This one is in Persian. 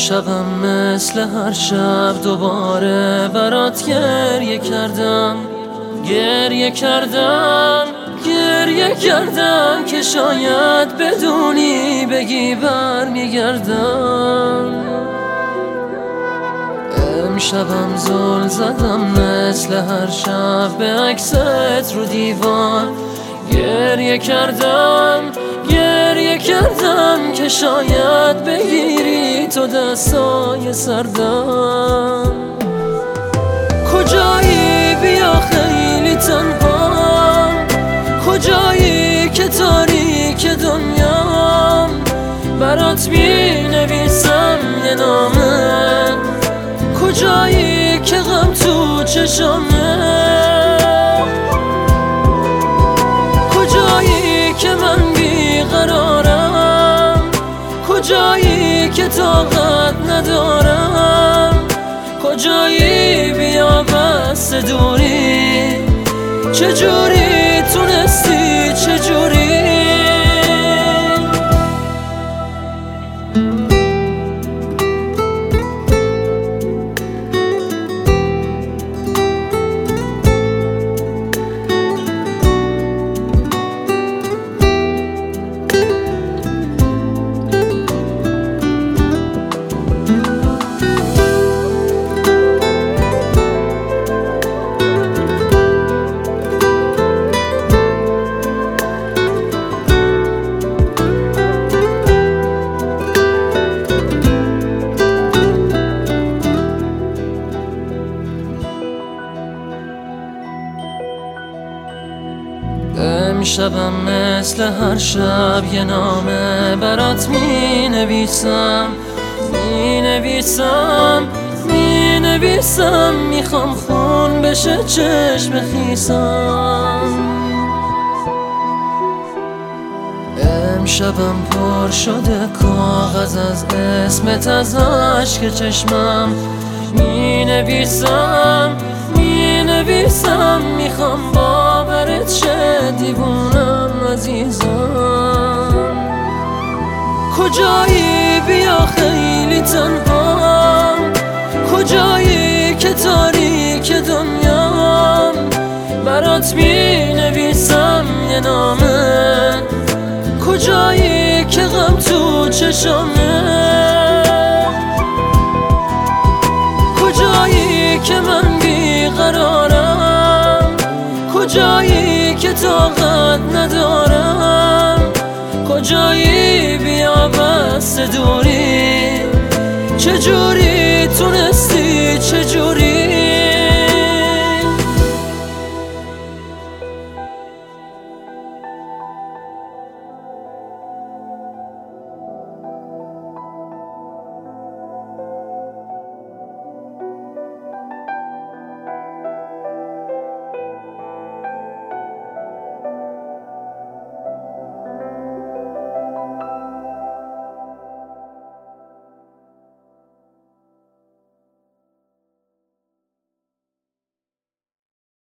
امشبم مثل هر شب دوباره برات گریه کردم. گریه کردم گریه کردم که شاید بدونی بگی بر میگردم امشبم زل زدم مثل هر شب به عکست رو دیوار. گریه کردم گریه کردم که شاید بگیری تو دستای سردم. کجایی بیا خیلی تنها؟ کجایی که تاریک دنیام؟ برات می نویسم یه نامه. کجایی که غم تو چشمه که طاقت ندارم. کجایی بیا بس دوری چجوری امشبم مثل هر شب یه نامه برات می نویسم می نویسم می نویسم می‌خوام خون بشه چشم خیسم امشبم پر شده کاغذ از اسمت از عشق چشمم. می نویسم می نویسم می‌خوام کجایی؟ بیا خیلی تنها. کجایی که تاریک دنیام؟ برات می نویسم یه نامه. کجایی که غم تو چشمه کجایی که من بیقرارم؟ کجایی که طاقت ندارم؟ کجایی بس دوری. چجوری تونستی؟ چجوری